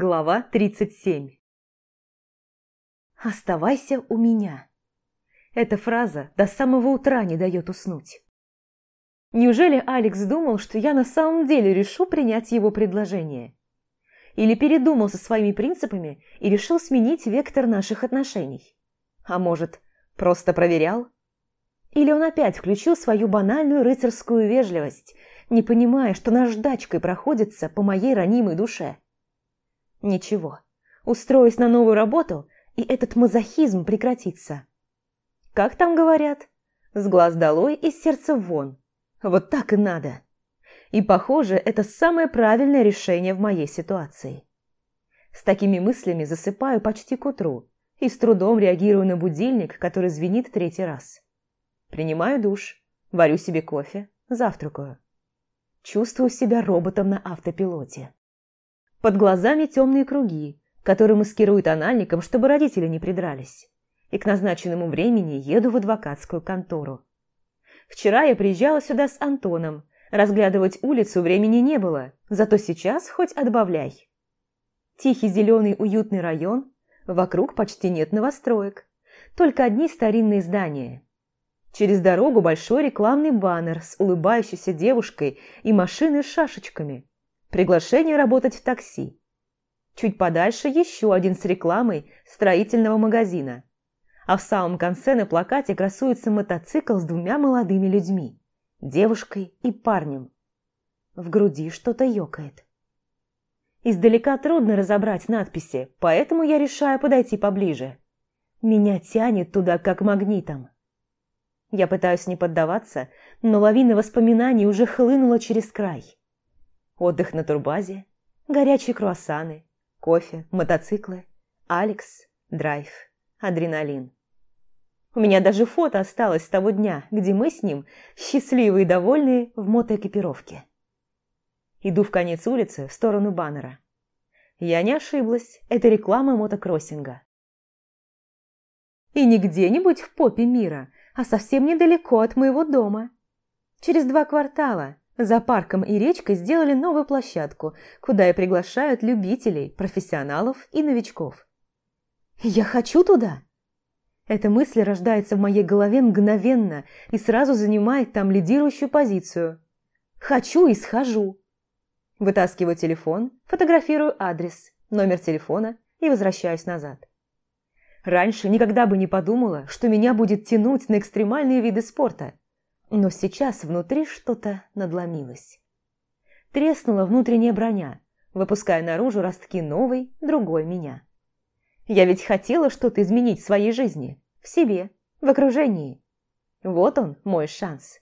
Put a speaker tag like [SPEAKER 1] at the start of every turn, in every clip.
[SPEAKER 1] Глава 37 «Оставайся у меня». Эта фраза до самого утра не дает уснуть. Неужели Алекс думал, что я на самом деле решу принять его предложение? Или передумал со своими принципами и решил сменить вектор наших отношений? А может, просто проверял? Или он опять включил свою банальную рыцарскую вежливость, не понимая, что наждачкой проходится по моей ранимой душе? Ничего, устроюсь на новую работу, и этот мазохизм прекратится. Как там говорят? С глаз долой и сердца вон. Вот так и надо. И, похоже, это самое правильное решение в моей ситуации. С такими мыслями засыпаю почти к утру и с трудом реагирую на будильник, который звенит третий раз. Принимаю душ, варю себе кофе, завтракаю. Чувствую себя роботом на автопилоте. Под глазами темные круги, которые маскирую тональником, чтобы родители не придрались. И к назначенному времени еду в адвокатскую контору. Вчера я приезжала сюда с Антоном. Разглядывать улицу времени не было, зато сейчас хоть отбавляй. Тихий зеленый уютный район, вокруг почти нет новостроек, только одни старинные здания. Через дорогу большой рекламный баннер с улыбающейся девушкой и машиной с шашечками. Приглашение работать в такси. Чуть подальше еще один с рекламой строительного магазина а в самом конце на плакате красуется мотоцикл с двумя молодыми людьми, девушкой и парнем. В груди что-то ёкает. Издалека трудно разобрать надписи, поэтому я решаю подойти поближе. Меня тянет туда, как магнитом. Я пытаюсь не поддаваться, но лавина воспоминаний уже хлынула через край. Отдых на турбазе, горячие круассаны, кофе, мотоциклы, Алекс, драйв, адреналин. У меня даже фото осталось с того дня, где мы с ним, счастливые и довольные, в мотоэкипировке. Иду в конец улицы, в сторону баннера. Я не ошиблась, это реклама мотокроссинга. И не где-нибудь в попе мира, а совсем недалеко от моего дома. Через два квартала за парком и речкой сделали новую площадку, куда и приглашают любителей, профессионалов и новичков. Я хочу туда! Эта мысль рождается в моей голове мгновенно и сразу занимает там лидирующую позицию. «Хочу и схожу». Вытаскиваю телефон, фотографирую адрес, номер телефона и возвращаюсь назад. Раньше никогда бы не подумала, что меня будет тянуть на экстремальные виды спорта. Но сейчас внутри что-то надломилось. Треснула внутренняя броня, выпуская наружу ростки новой, другой меня. Я ведь хотела что-то изменить в своей жизни, в себе, в окружении. Вот он, мой шанс.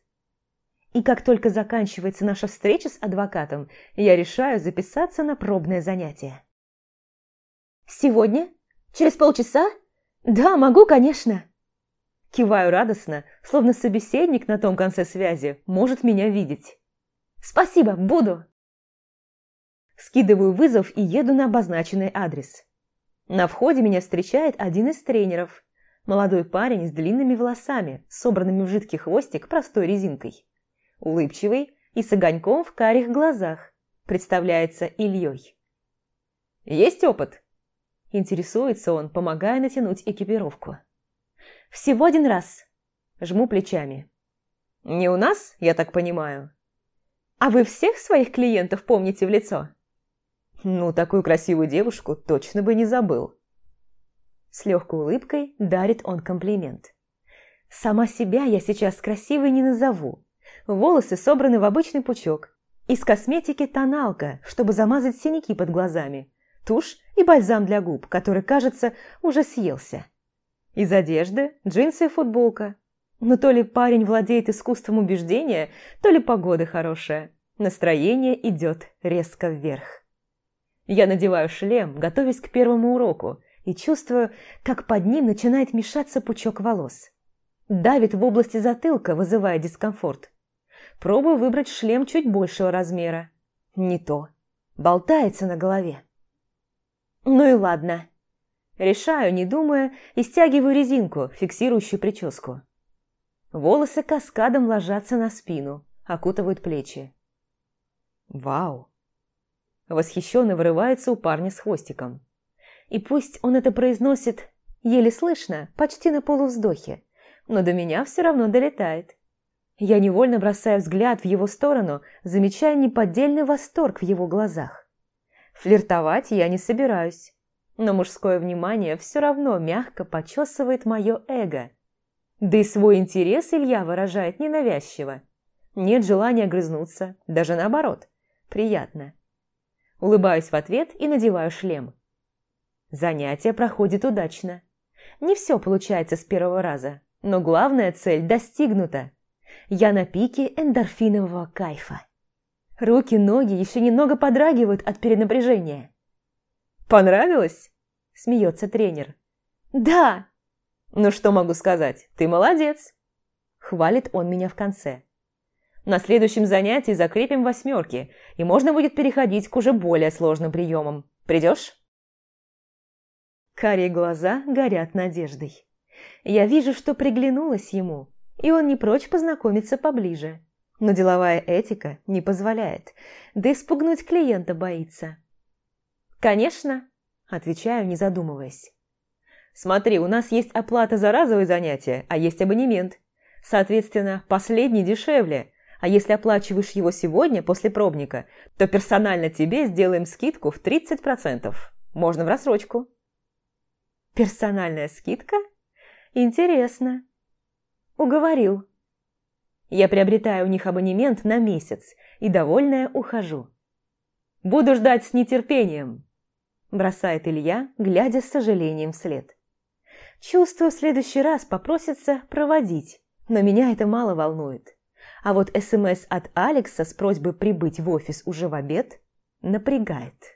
[SPEAKER 1] И как только заканчивается наша встреча с адвокатом, я решаю записаться на пробное занятие. «Сегодня? Через полчаса? Да, могу, конечно!» Киваю радостно, словно собеседник на том конце связи может меня видеть. «Спасибо, буду!» Скидываю вызов и еду на обозначенный адрес. На входе меня встречает один из тренеров. Молодой парень с длинными волосами, собранными в жидкий хвостик простой резинкой. Улыбчивый и с огоньком в карих глазах. Представляется Ильей. «Есть опыт?» Интересуется он, помогая натянуть экипировку. «Всего один раз». Жму плечами. «Не у нас, я так понимаю?» «А вы всех своих клиентов помните в лицо?» Ну, такую красивую девушку точно бы не забыл. С легкой улыбкой дарит он комплимент. Сама себя я сейчас красивой не назову. Волосы собраны в обычный пучок. Из косметики тоналка, чтобы замазать синяки под глазами. Тушь и бальзам для губ, который, кажется, уже съелся. Из одежды джинсы и футболка. Но то ли парень владеет искусством убеждения, то ли погода хорошая. Настроение идет резко вверх. Я надеваю шлем, готовясь к первому уроку, и чувствую, как под ним начинает мешаться пучок волос. Давит в области затылка, вызывая дискомфорт. Пробую выбрать шлем чуть большего размера. Не то. Болтается на голове. Ну и ладно. Решаю, не думая, и стягиваю резинку, фиксирующую прическу. Волосы каскадом ложатся на спину, окутывают плечи. Вау! Восхищенно вырывается у парня с хвостиком. И пусть он это произносит еле слышно, почти на полувздохе, но до меня все равно долетает. Я невольно бросаю взгляд в его сторону, замечая неподдельный восторг в его глазах. Флиртовать я не собираюсь, но мужское внимание все равно мягко почесывает мое эго. Да и свой интерес Илья выражает ненавязчиво. Нет желания грызнуться, даже наоборот. Приятно. Улыбаюсь в ответ и надеваю шлем. Занятие проходит удачно. Не все получается с первого раза, но главная цель достигнута. Я на пике эндорфинового кайфа. Руки, ноги еще немного подрагивают от перенапряжения. «Понравилось?» – смеется тренер. «Да!» «Ну что могу сказать, ты молодец!» Хвалит он меня в конце. На следующем занятии закрепим восьмерки, и можно будет переходить к уже более сложным приемам. Придешь? Карие глаза горят надеждой. Я вижу, что приглянулась ему, и он не прочь познакомиться поближе. Но деловая этика не позволяет, да и спугнуть клиента боится. «Конечно», – отвечаю, не задумываясь. «Смотри, у нас есть оплата за разовые занятия, а есть абонемент. Соответственно, последний дешевле, а если оплачиваешь его сегодня, после пробника, то персонально тебе сделаем скидку в 30%. Можно в рассрочку». Персональная скидка? Интересно. Уговорил. Я приобретаю у них абонемент на месяц и, довольная, ухожу. «Буду ждать с нетерпением», – бросает Илья, глядя с сожалением вслед. Чувствую, в следующий раз попросится проводить, но меня это мало волнует. А вот СМС от Алекса с просьбой прибыть в офис уже в обед напрягает.